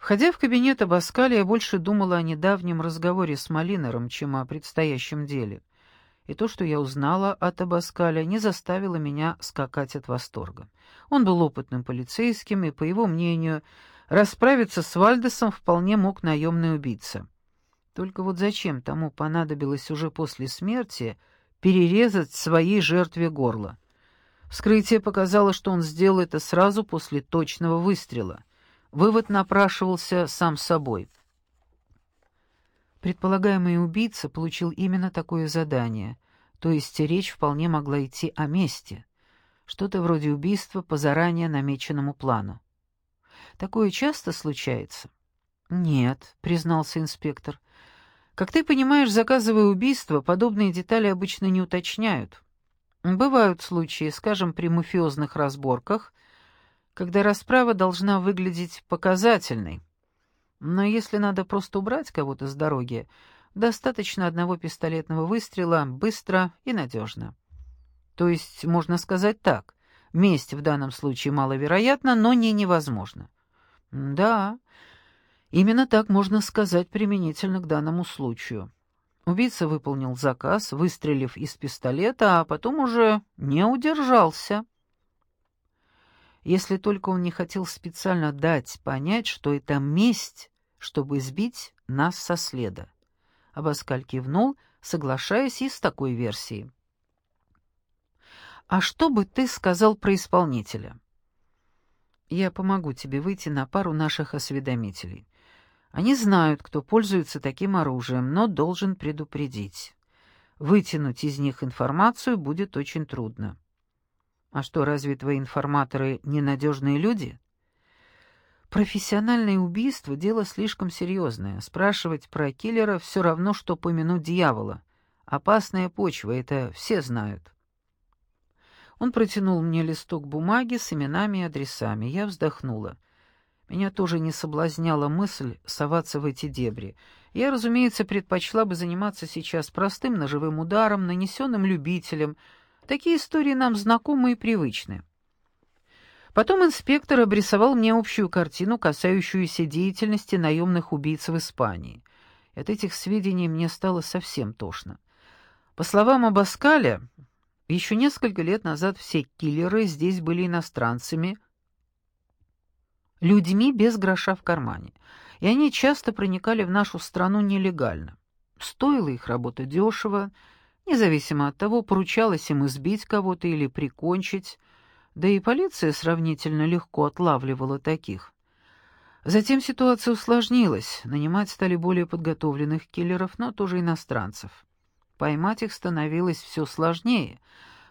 Входя в кабинет Абаскаля, я больше думала о недавнем разговоре с Малинером, чем о предстоящем деле. И то, что я узнала от Абаскаля, не заставило меня скакать от восторга. Он был опытным полицейским, и, по его мнению, расправиться с Вальдесом вполне мог наемный убийца. Только вот зачем тому понадобилось уже после смерти перерезать своей жертве горло? Вскрытие показало, что он сделал это сразу после точного выстрела — Вывод напрашивался сам собой. Предполагаемый убийца получил именно такое задание, то есть речь вполне могла идти о мести, что-то вроде убийства по заранее намеченному плану. Такое часто случается? Нет, признался инспектор. Как ты понимаешь, заказывая убийство, подобные детали обычно не уточняют. Бывают случаи, скажем, при мафиозных разборках, когда расправа должна выглядеть показательной. Но если надо просто убрать кого-то с дороги, достаточно одного пистолетного выстрела быстро и надежно. То есть, можно сказать так, месть в данном случае маловероятна, но не невозможно. Да, именно так можно сказать применительно к данному случаю. Убийца выполнил заказ, выстрелив из пистолета, а потом уже не удержался если только он не хотел специально дать понять, что это месть, чтобы сбить нас со следа. Абаскаль кивнул, соглашаясь и с такой версией. «А что бы ты сказал про исполнителя?» «Я помогу тебе выйти на пару наших осведомителей. Они знают, кто пользуется таким оружием, но должен предупредить. Вытянуть из них информацию будет очень трудно». А что, разве твои информаторы ненадежные люди? Профессиональное убийство — дело слишком серьезное. Спрашивать про киллера все равно, что помянуть дьявола. Опасная почва, это все знают. Он протянул мне листок бумаги с именами и адресами. Я вздохнула. Меня тоже не соблазняла мысль соваться в эти дебри. Я, разумеется, предпочла бы заниматься сейчас простым ножевым ударом, нанесенным любителем — Такие истории нам знакомы и привычны. Потом инспектор обрисовал мне общую картину, касающуюся деятельности наемных убийц в Испании. От этих сведений мне стало совсем тошно. По словам Абаскаля, еще несколько лет назад все киллеры здесь были иностранцами, людьми без гроша в кармане, и они часто проникали в нашу страну нелегально. Стоила их работа дешево, Независимо от того, поручалось им избить кого-то или прикончить, да и полиция сравнительно легко отлавливала таких. Затем ситуация усложнилась, нанимать стали более подготовленных киллеров, но тоже иностранцев. Поймать их становилось все сложнее,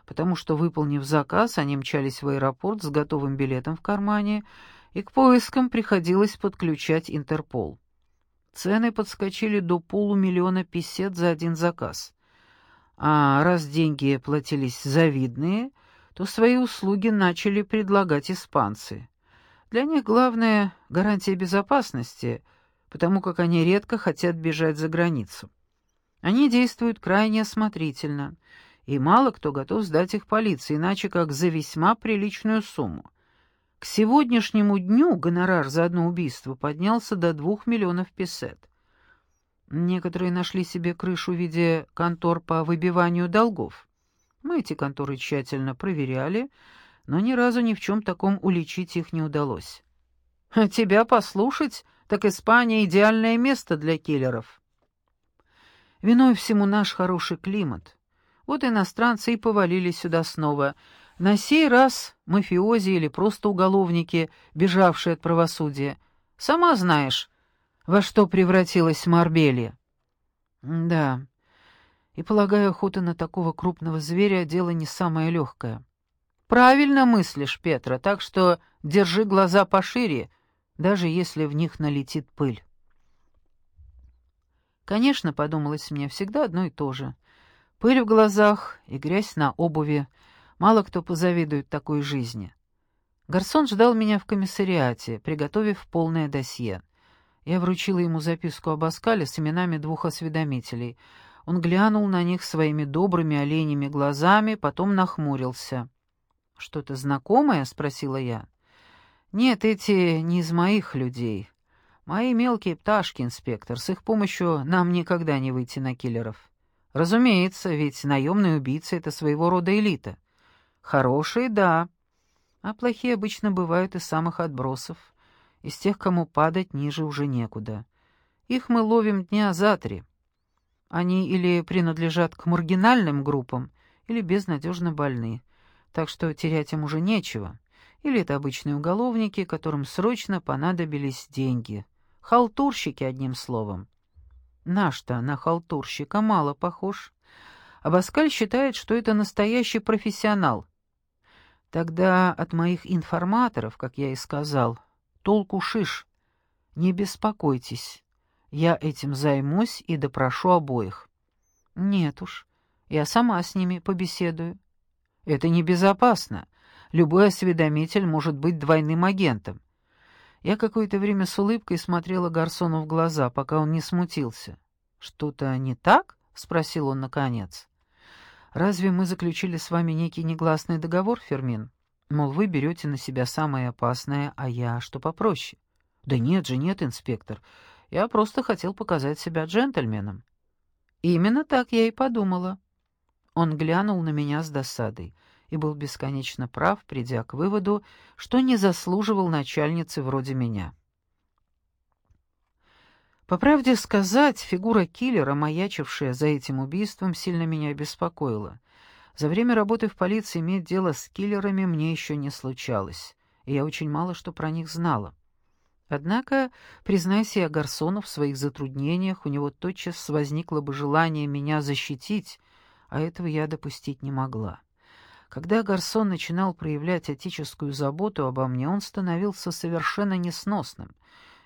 потому что, выполнив заказ, они мчались в аэропорт с готовым билетом в кармане, и к поискам приходилось подключать Интерпол. Цены подскочили до полумиллиона песет за один заказ. А раз деньги платились завидные, то свои услуги начали предлагать испанцы. Для них главное — гарантия безопасности, потому как они редко хотят бежать за границу. Они действуют крайне осмотрительно, и мало кто готов сдать их полиции, иначе как за весьма приличную сумму. К сегодняшнему дню гонорар за одно убийство поднялся до двух миллионов песет. Некоторые нашли себе крышу в виде контор по выбиванию долгов. Мы эти конторы тщательно проверяли, но ни разу ни в чем таком уличить их не удалось. А тебя послушать, так Испания — идеальное место для киллеров. Виной всему наш хороший климат. Вот иностранцы и повалили сюда снова. На сей раз мафиози или просто уголовники, бежавшие от правосудия. Сама знаешь, во что превратилась Марбелья. Да, и, полагаю, охота на такого крупного зверя — дело не самое легкое. Правильно мыслишь, Петра, так что держи глаза пошире, даже если в них налетит пыль. Конечно, подумалось мне, всегда одно и то же. Пыль в глазах и грязь на обуви. Мало кто позавидует такой жизни. Гарсон ждал меня в комиссариате, приготовив полное досье. Я вручила ему записку об Аскале с именами двух осведомителей. Он глянул на них своими добрыми оленями глазами, потом нахмурился. «Что-то знакомое?» — спросила я. «Нет, эти не из моих людей. Мои мелкие пташки, инспектор, с их помощью нам никогда не выйти на киллеров. Разумеется, ведь наемные убийцы — это своего рода элита. Хорошие — да, а плохие обычно бывают из самых отбросов, из тех, кому падать ниже уже некуда. Их мы ловим дня за три. Они или принадлежат к маргинальным группам, или безнадежно больны, так что терять им уже нечего. Или это обычные уголовники, которым срочно понадобились деньги. Халтурщики, одним словом. Наш-то на халтурщика мало похож. Абаскаль считает, что это настоящий профессионал. Тогда от моих информаторов, как я и сказал, толку шиш. Не беспокойтесь, я этим займусь и допрошу обоих. Нет уж, я сама с ними побеседую. Это небезопасно. Любой осведомитель может быть двойным агентом. Я какое-то время с улыбкой смотрела Гарсону в глаза, пока он не смутился. «Что-то не так?» — спросил он наконец. «Разве мы заключили с вами некий негласный договор, Фермин? Мол, вы берете на себя самое опасное, а я что попроще?» «Да нет же, нет, инспектор. Я просто хотел показать себя джентльменом». «Именно так я и подумала». Он глянул на меня с досадой и был бесконечно прав, придя к выводу, что не заслуживал начальницы вроде меня. По правде сказать, фигура киллера, маячившая за этим убийством, сильно меня беспокоила. За время работы в полиции иметь дело с киллерами мне еще не случалось, и я очень мало что про них знала. Однако, признайся я Гарсону в своих затруднениях, у него тотчас возникло бы желание меня защитить, а этого я допустить не могла. Когда Гарсон начинал проявлять отеческую заботу обо мне, он становился совершенно несносным.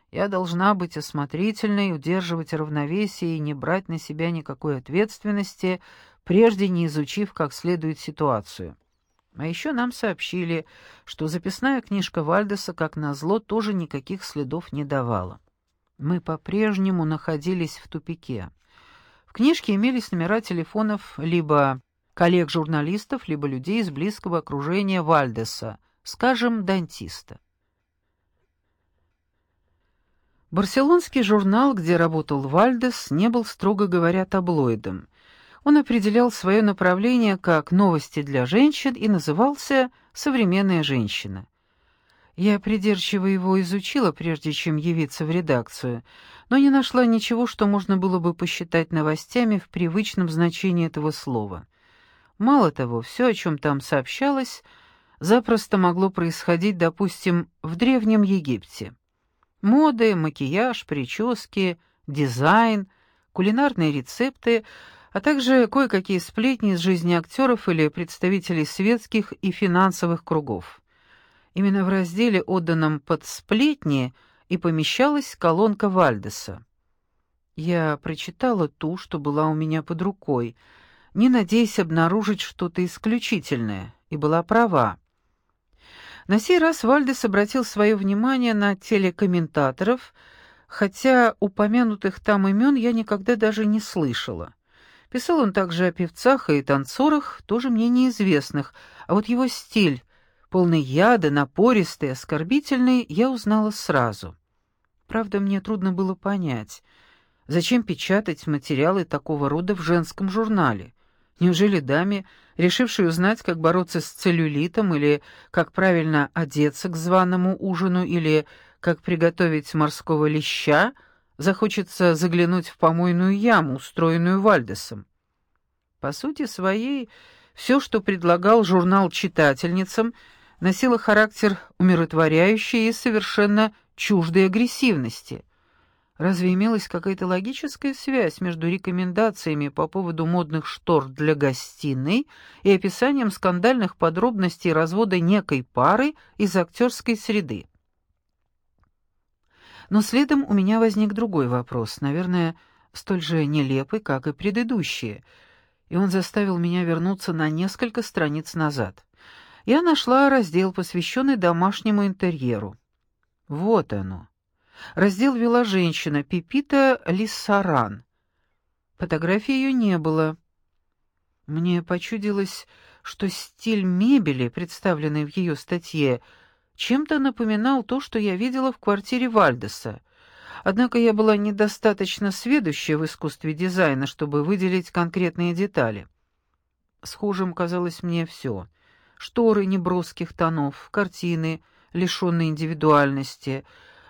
Я должна быть осмотрительной, удерживать равновесие и не брать на себя никакой ответственности, прежде не изучив как следует ситуацию. А еще нам сообщили, что записная книжка Вальдеса, как назло, тоже никаких следов не давала. Мы по-прежнему находились в тупике. В книжке имелись номера телефонов либо коллег-журналистов, либо людей из близкого окружения Вальдеса, скажем, дантиста. Барселонский журнал, где работал Вальдес, не был, строго говоря, таблоидом. Он определял свое направление как «новости для женщин» и назывался «Современная женщина». Я придирчиво его изучила, прежде чем явиться в редакцию, но не нашла ничего, что можно было бы посчитать новостями в привычном значении этого слова. Мало того, все, о чем там сообщалось, запросто могло происходить, допустим, в Древнем Египте. Моды, макияж, прически, дизайн, кулинарные рецепты, а также кое-какие сплетни из жизни актеров или представителей светских и финансовых кругов. Именно в разделе, отданном под «сплетни», и помещалась колонка Вальдеса. Я прочитала ту, что была у меня под рукой — не надеясь обнаружить что-то исключительное, и была права. На сей раз Вальдес обратил свое внимание на телекомментаторов, хотя упомянутых там имен я никогда даже не слышала. Писал он также о певцах и танцорах, тоже мне неизвестных, а вот его стиль, полный яда, напористый, оскорбительный, я узнала сразу. Правда, мне трудно было понять, зачем печатать материалы такого рода в женском журнале. Неужели даме, решившей узнать, как бороться с целлюлитом, или как правильно одеться к званому ужину, или как приготовить морского леща, захочется заглянуть в помойную яму, устроенную Вальдесом? По сути своей, все, что предлагал журнал читательницам, носило характер умиротворяющей и совершенно чуждой агрессивности — Разве имелась какая-то логическая связь между рекомендациями по поводу модных штор для гостиной и описанием скандальных подробностей развода некой пары из актерской среды? Но следом у меня возник другой вопрос, наверное, столь же нелепый, как и предыдущие, и он заставил меня вернуться на несколько страниц назад. Я нашла раздел, посвященный домашнему интерьеру. Вот оно. Раздел вела женщина Пипита Лиссаран. Фотографии ее не было. Мне почудилось, что стиль мебели, представленный в ее статье, чем-то напоминал то, что я видела в квартире Вальдеса, Однако я была недостаточно сведущая в искусстве дизайна, чтобы выделить конкретные детали. Схожим казалось мне все. Шторы неброских тонов, картины, лишенные индивидуальности,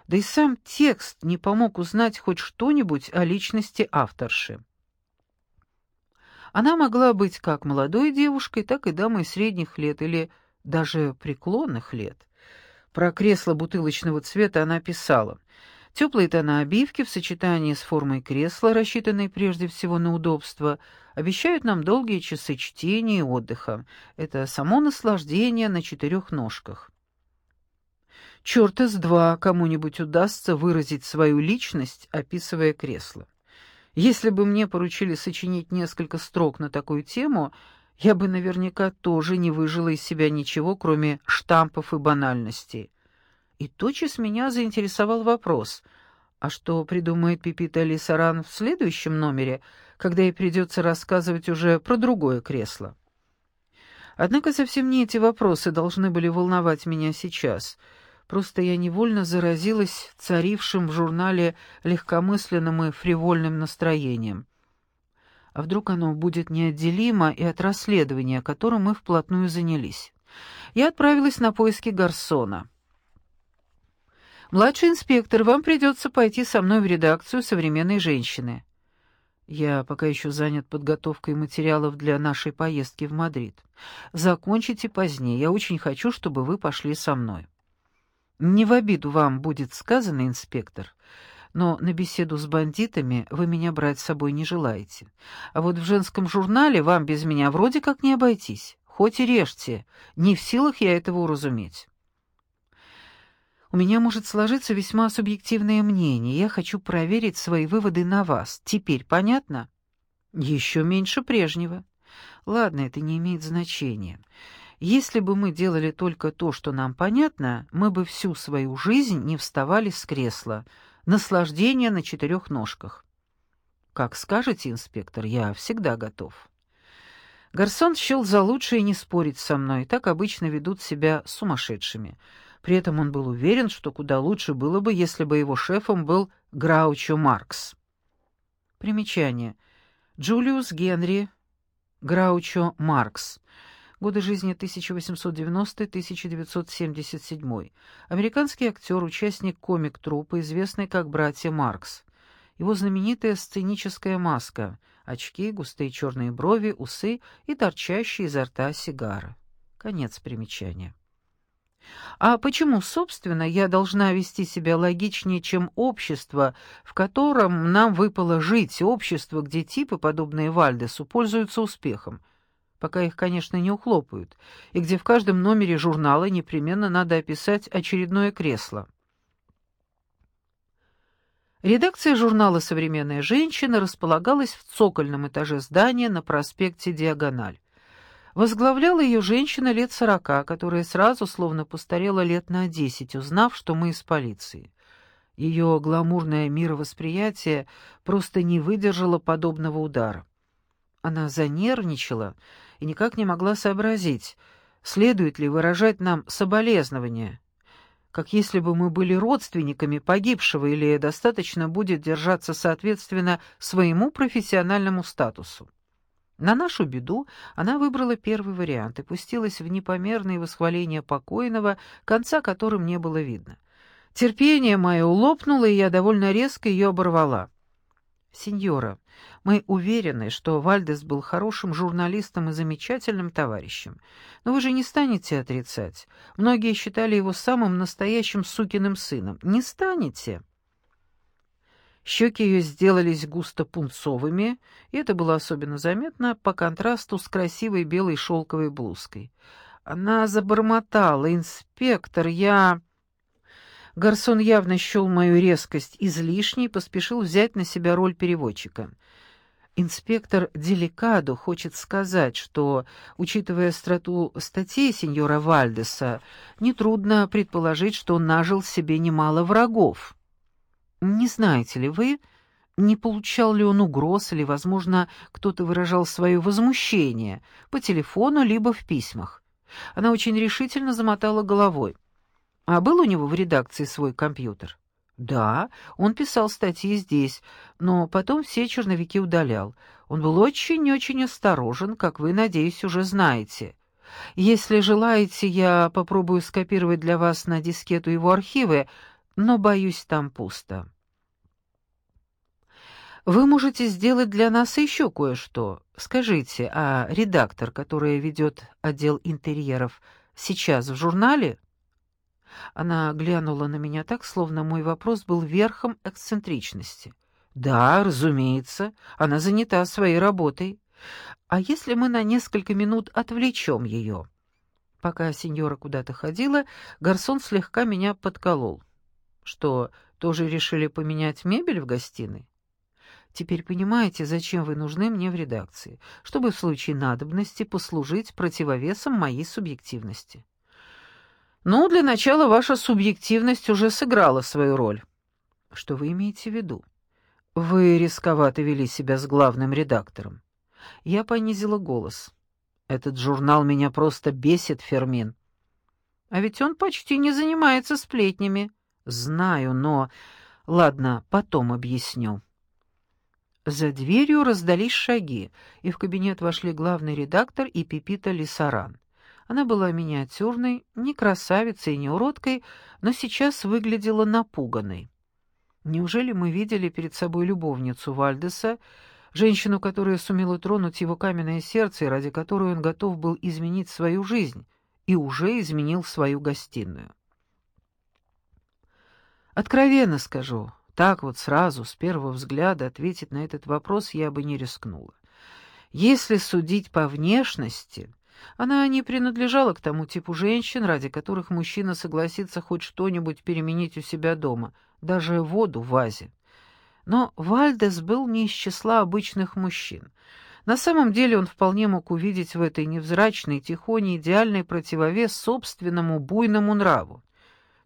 да и сам текст не помог узнать хоть что-нибудь о личности авторши. Она могла быть как молодой девушкой, так и дамой средних лет или даже преклонных лет. Про кресло бутылочного цвета она писала. Теплые тона обивки в сочетании с формой кресла, рассчитанной прежде всего на удобство, обещают нам долгие часы чтения и отдыха. Это само наслаждение на четырех ножках. Черта с два кому-нибудь удастся выразить свою личность, описывая кресло. Если бы мне поручили сочинить несколько строк на такую тему, я бы наверняка тоже не выжила из себя ничего, кроме штампов и банальностей. И тотчас меня заинтересовал вопрос, а что придумает Пипита Лисаран в следующем номере, когда ей придется рассказывать уже про другое кресло? Однако совсем не эти вопросы должны были волновать меня сейчас — Просто я невольно заразилась царившим в журнале легкомысленным и фривольным настроением. А вдруг оно будет неотделимо и от расследования, которым мы вплотную занялись? Я отправилась на поиски Гарсона. «Младший инспектор, вам придется пойти со мной в редакцию «Современной женщины». Я пока еще занят подготовкой материалов для нашей поездки в Мадрид. Закончите позднее. Я очень хочу, чтобы вы пошли со мной. Не в обиду вам будет сказано, инспектор, но на беседу с бандитами вы меня брать с собой не желаете. А вот в женском журнале вам без меня вроде как не обойтись. Хоть и режьте, не в силах я этого уразуметь. У меня может сложиться весьма субъективное мнение. Я хочу проверить свои выводы на вас. Теперь понятно? Еще меньше прежнего. Ладно, это не имеет значения. Если бы мы делали только то, что нам понятно, мы бы всю свою жизнь не вставали с кресла. Наслаждение на четырех ножках. Как скажете, инспектор, я всегда готов. Гарсон счел за лучшее не спорить со мной, так обычно ведут себя сумасшедшими. При этом он был уверен, что куда лучше было бы, если бы его шефом был Граучо Маркс. Примечание. Джулиус Генри Граучо Маркс годы жизни 1890-1977. Американский актер, участник комик-труппы, известный как «Братья Маркс». Его знаменитая сценическая маска, очки, густые черные брови, усы и торчащие изо рта сигара. Конец примечания. А почему, собственно, я должна вести себя логичнее, чем общество, в котором нам выпало жить, общество, где типы, подобные Вальдесу, пользуются успехом? Пока их, конечно, не ухлопают, и где в каждом номере журнала непременно надо описать очередное кресло. Редакция журнала «Современная женщина» располагалась в цокольном этаже здания на проспекте Диагональ. Возглавляла ее женщина лет сорока, которая сразу словно постарела лет на десять, узнав, что мы из полиции. Ее гламурное мировосприятие просто не выдержало подобного удара. Она занервничала и никак не могла сообразить, следует ли выражать нам соболезнования, как если бы мы были родственниками погибшего или достаточно будет держаться соответственно своему профессиональному статусу. На нашу беду она выбрала первый вариант и пустилась в непомерные восхваления покойного, конца которым не было видно. Терпение мое лопнуло, и я довольно резко ее оборвала. «Сеньора, мы уверены, что Вальдес был хорошим журналистом и замечательным товарищем. Но вы же не станете отрицать. Многие считали его самым настоящим сукиным сыном. Не станете?» Щеки ее сделались густо пунцовыми, и это было особенно заметно по контрасту с красивой белой шелковой блузкой. Она забормотала. «Инспектор, я...» Гарсон явно счел мою резкость излишней и поспешил взять на себя роль переводчика. Инспектор Деликадо хочет сказать, что, учитывая остроту статей сеньора Вальдеса, нетрудно предположить, что он нажил себе немало врагов. Не знаете ли вы, не получал ли он угроз или, возможно, кто-то выражал свое возмущение по телефону либо в письмах? Она очень решительно замотала головой. А был у него в редакции свой компьютер? Да, он писал статьи здесь, но потом все черновики удалял. Он был очень-очень осторожен, как вы, надеюсь, уже знаете. Если желаете, я попробую скопировать для вас на дискету его архивы, но, боюсь, там пусто. Вы можете сделать для нас еще кое-что. Скажите, а редактор, который ведет отдел интерьеров, сейчас в журнале? Она глянула на меня так, словно мой вопрос был верхом эксцентричности. Да, разумеется, она занята своей работой. А если мы на несколько минут отвлечем ее? Пока сеньора куда-то ходила, гарсон слегка меня подколол. Что, тоже решили поменять мебель в гостиной? Теперь понимаете, зачем вы нужны мне в редакции, чтобы в случае надобности послужить противовесом моей субъективности. Ну, для начала ваша субъективность уже сыграла свою роль. Что вы имеете в виду? Вы рисковато вели себя с главным редактором. Я понизила голос. Этот журнал меня просто бесит, Фермин. А ведь он почти не занимается сплетнями. Знаю, но... Ладно, потом объясню. За дверью раздались шаги, и в кабинет вошли главный редактор и Пипита Лисаран. Она была миниатюрной, не красавицей и не уродкой, но сейчас выглядела напуганной. Неужели мы видели перед собой любовницу Вальдеса, женщину, которая сумела тронуть его каменное сердце и ради которой он готов был изменить свою жизнь, и уже изменил свою гостиную? Откровенно скажу, так вот сразу, с первого взгляда, ответить на этот вопрос я бы не рискнула. Если судить по внешности, она не принадлежала к тому типу женщин, ради которых мужчина согласится хоть что-нибудь переменить у себя дома, даже воду в вазе. Но Вальдес был не из числа обычных мужчин. На самом деле он вполне мог увидеть в этой невзрачной тихоне идеальный противовес собственному буйному нраву.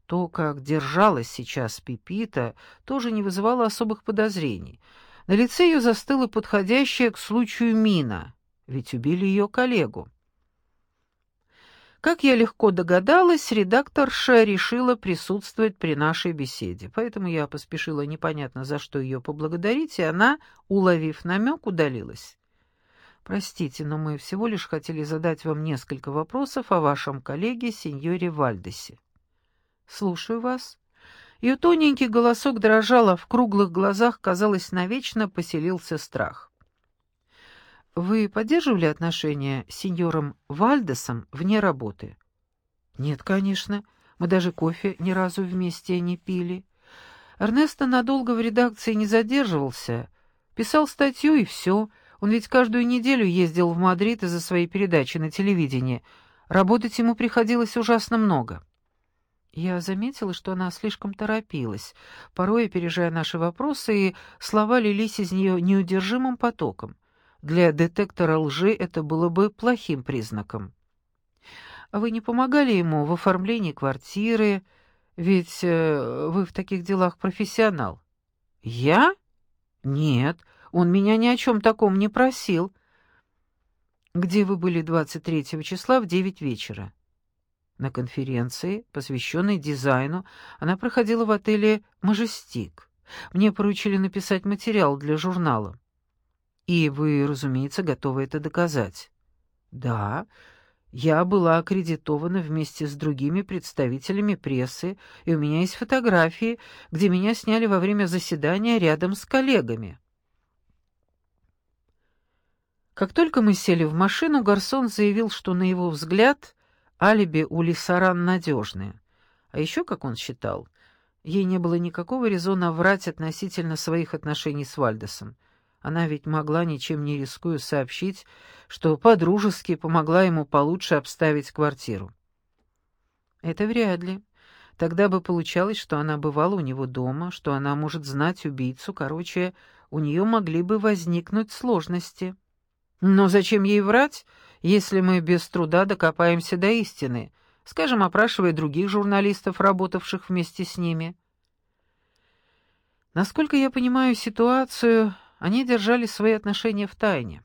То, как держалась сейчас Пипита, тоже не вызывало особых подозрений. На лице ее застыла подходящая к случаю мина, ведь убили ее коллегу. Как я легко догадалась, редакторша решила присутствовать при нашей беседе, поэтому я поспешила непонятно за что ее поблагодарить, и она, уловив намек, удалилась. «Простите, но мы всего лишь хотели задать вам несколько вопросов о вашем коллеге, сеньоре Вальдесе». «Слушаю вас». Ее тоненький голосок дрожал, а в круглых глазах, казалось, навечно поселился страх. «Вы поддерживали отношения с сеньором Вальдесом вне работы?» «Нет, конечно. Мы даже кофе ни разу вместе не пили. Эрнесто надолго в редакции не задерживался. Писал статью и все. Он ведь каждую неделю ездил в Мадрид из-за своей передачи на телевидении. Работать ему приходилось ужасно много». Я заметила, что она слишком торопилась, порой опережая наши вопросы, и слова лились из нее неудержимым потоком. Для детектора лжи это было бы плохим признаком. «А вы не помогали ему в оформлении квартиры? Ведь э, вы в таких делах профессионал». «Я? Нет, он меня ни о чем таком не просил». «Где вы были 23 числа в девять вечера?» На конференции, посвященной дизайну, она проходила в отеле «Мажестик». Мне поручили написать материал для журнала. И вы, разумеется, готовы это доказать. Да, я была аккредитована вместе с другими представителями прессы, и у меня есть фотографии, где меня сняли во время заседания рядом с коллегами. Как только мы сели в машину, Гарсон заявил, что, на его взгляд, Алиби у Лисаран надежные. А еще, как он считал, ей не было никакого резона врать относительно своих отношений с Вальдесом. Она ведь могла, ничем не рискуя, сообщить, что подружески помогла ему получше обставить квартиру. Это вряд ли. Тогда бы получалось, что она бывала у него дома, что она может знать убийцу, короче, у нее могли бы возникнуть сложности. Но зачем ей врать, если мы без труда докопаемся до истины, скажем, опрашивая других журналистов, работавших вместе с ними? Насколько я понимаю ситуацию, они держали свои отношения в тайне.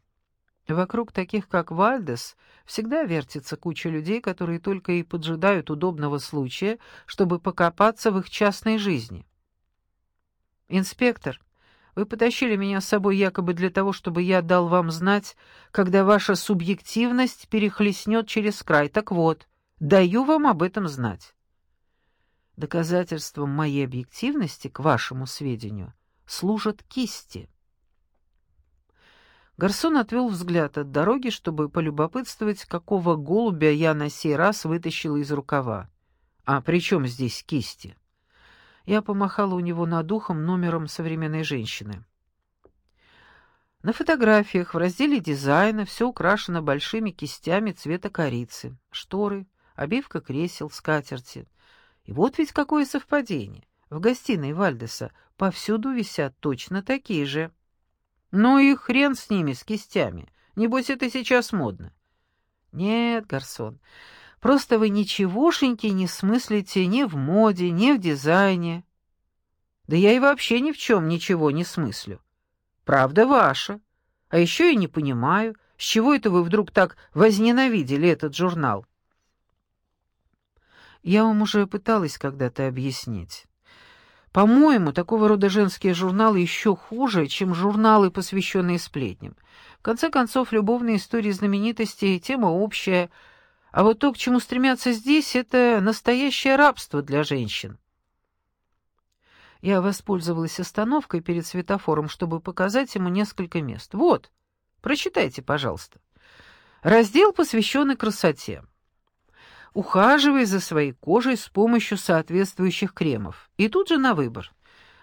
Вокруг таких, как Вальдес, всегда вертится куча людей, которые только и поджидают удобного случая, чтобы покопаться в их частной жизни. «Инспектор, вы потащили меня с собой якобы для того, чтобы я дал вам знать, когда ваша субъективность перехлестнет через край. Так вот, даю вам об этом знать». Доказательством моей объективности, к вашему сведению, служат кисти. Гарсон отвел взгляд от дороги, чтобы полюбопытствовать, какого голубя я на сей раз вытащила из рукава. «А при чем здесь кисти?» Я помахала у него над ухом номером современной женщины. На фотографиях в разделе дизайна все украшено большими кистями цвета корицы. Шторы, обивка кресел, скатерти. И вот ведь какое совпадение. В гостиной Вальдеса повсюду висят точно такие же. Ну и хрен с ними, с кистями. Небось, это сейчас модно. Нет, Гарсон, просто вы ничегошеньки не смыслите ни в моде, ни в дизайне. Да я и вообще ни в чем ничего не смыслю. Правда ваша. А еще и не понимаю, с чего это вы вдруг так возненавидели этот журнал. Я вам уже пыталась когда-то объяснить. По-моему, такого рода женские журналы еще хуже, чем журналы, посвященные сплетням. В конце концов, любовные истории знаменитостей — тема общая, а вот то, к чему стремятся здесь, — это настоящее рабство для женщин. Я воспользовалась остановкой перед светофором, чтобы показать ему несколько мест. Вот, прочитайте, пожалуйста. Раздел, посвященный красоте ухаживай за своей кожей с помощью соответствующих кремов. И тут же на выбор.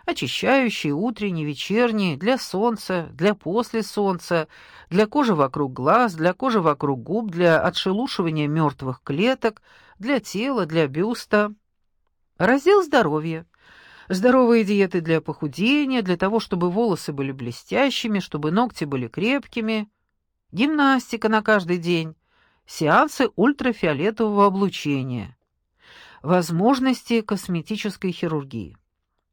Очищающие, утренние, вечерние, для солнца, для после солнца, для кожи вокруг глаз, для кожи вокруг губ, для отшелушивания мертвых клеток, для тела, для бюста. Раздел здоровья. Здоровые диеты для похудения, для того, чтобы волосы были блестящими, чтобы ногти были крепкими. Гимнастика на каждый день сеансы ультрафиолетового облучения, возможности косметической хирургии.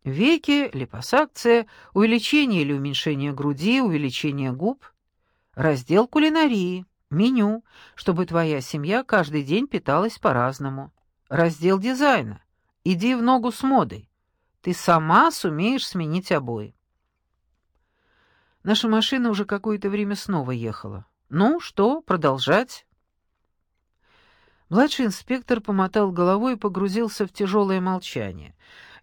Веки, липосакция, увеличение или уменьшение груди, увеличение губ, раздел кулинарии, меню, чтобы твоя семья каждый день питалась по-разному, раздел дизайна, иди в ногу с модой, ты сама сумеешь сменить обои. Наша машина уже какое-то время снова ехала. Ну, что, продолжать? Младший инспектор помотал головой и погрузился в тяжелое молчание.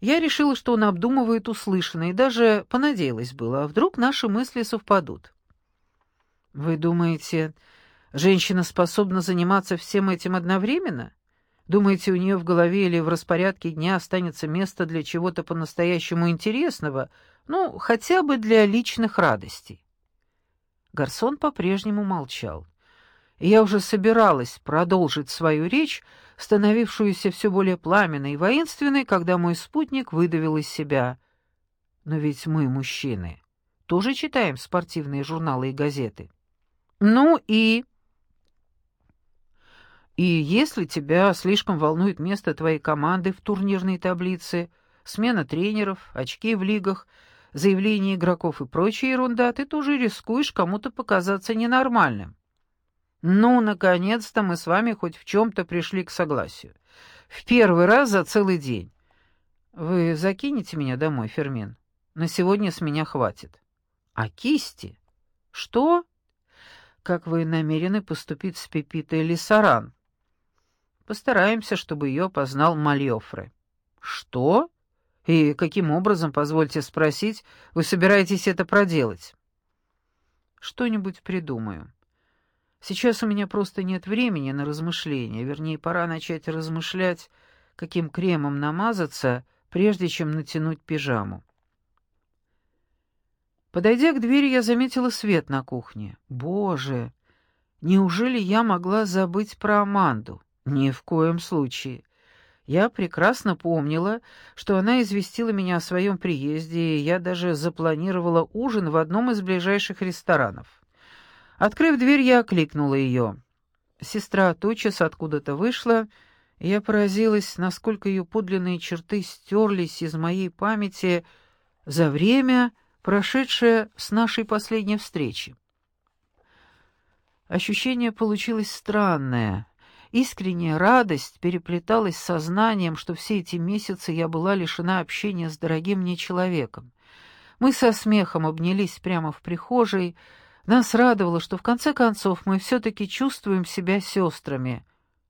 Я решила, что он обдумывает услышанное, и даже понадеялась было, а вдруг наши мысли совпадут. «Вы думаете, женщина способна заниматься всем этим одновременно? Думаете, у нее в голове или в распорядке дня останется место для чего-то по-настоящему интересного, ну, хотя бы для личных радостей?» Гарсон по-прежнему молчал я уже собиралась продолжить свою речь, становившуюся все более пламенной и воинственной, когда мой спутник выдавил из себя. «Но ведь мы, мужчины, тоже читаем спортивные журналы и газеты». «Ну и...» «И если тебя слишком волнует место твоей команды в турнирной таблице, смена тренеров, очки в лигах, заявления игроков и прочая ерунда, ты тоже рискуешь кому-то показаться ненормальным». Ну, наконец-то мы с вами хоть в чем-то пришли к согласию. В первый раз за целый день. Вы закинете меня домой, Фермин? На сегодня с меня хватит. А кисти? Что? Как вы намерены поступить с Пепитой Лисаран? Постараемся, чтобы ее познал Мальофре. Что? И каким образом, позвольте спросить, вы собираетесь это проделать? Что-нибудь придумаю. Сейчас у меня просто нет времени на размышления, вернее, пора начать размышлять, каким кремом намазаться, прежде чем натянуть пижаму. Подойдя к двери, я заметила свет на кухне. Боже, неужели я могла забыть про Аманду? Ни в коем случае. Я прекрасно помнила, что она известила меня о своем приезде, и я даже запланировала ужин в одном из ближайших ресторанов. Открыв дверь, я окликнула ее. Сестра тотчас откуда-то вышла, я поразилась, насколько ее подлинные черты стерлись из моей памяти за время, прошедшее с нашей последней встречи. Ощущение получилось странное. Искренняя радость переплеталась с сознанием, что все эти месяцы я была лишена общения с дорогим мне человеком — Мы со смехом обнялись прямо в прихожей. Нас радовало, что в конце концов мы все-таки чувствуем себя сестрами.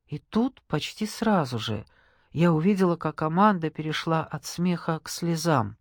И тут, почти сразу же, я увидела, как команда перешла от смеха к слезам.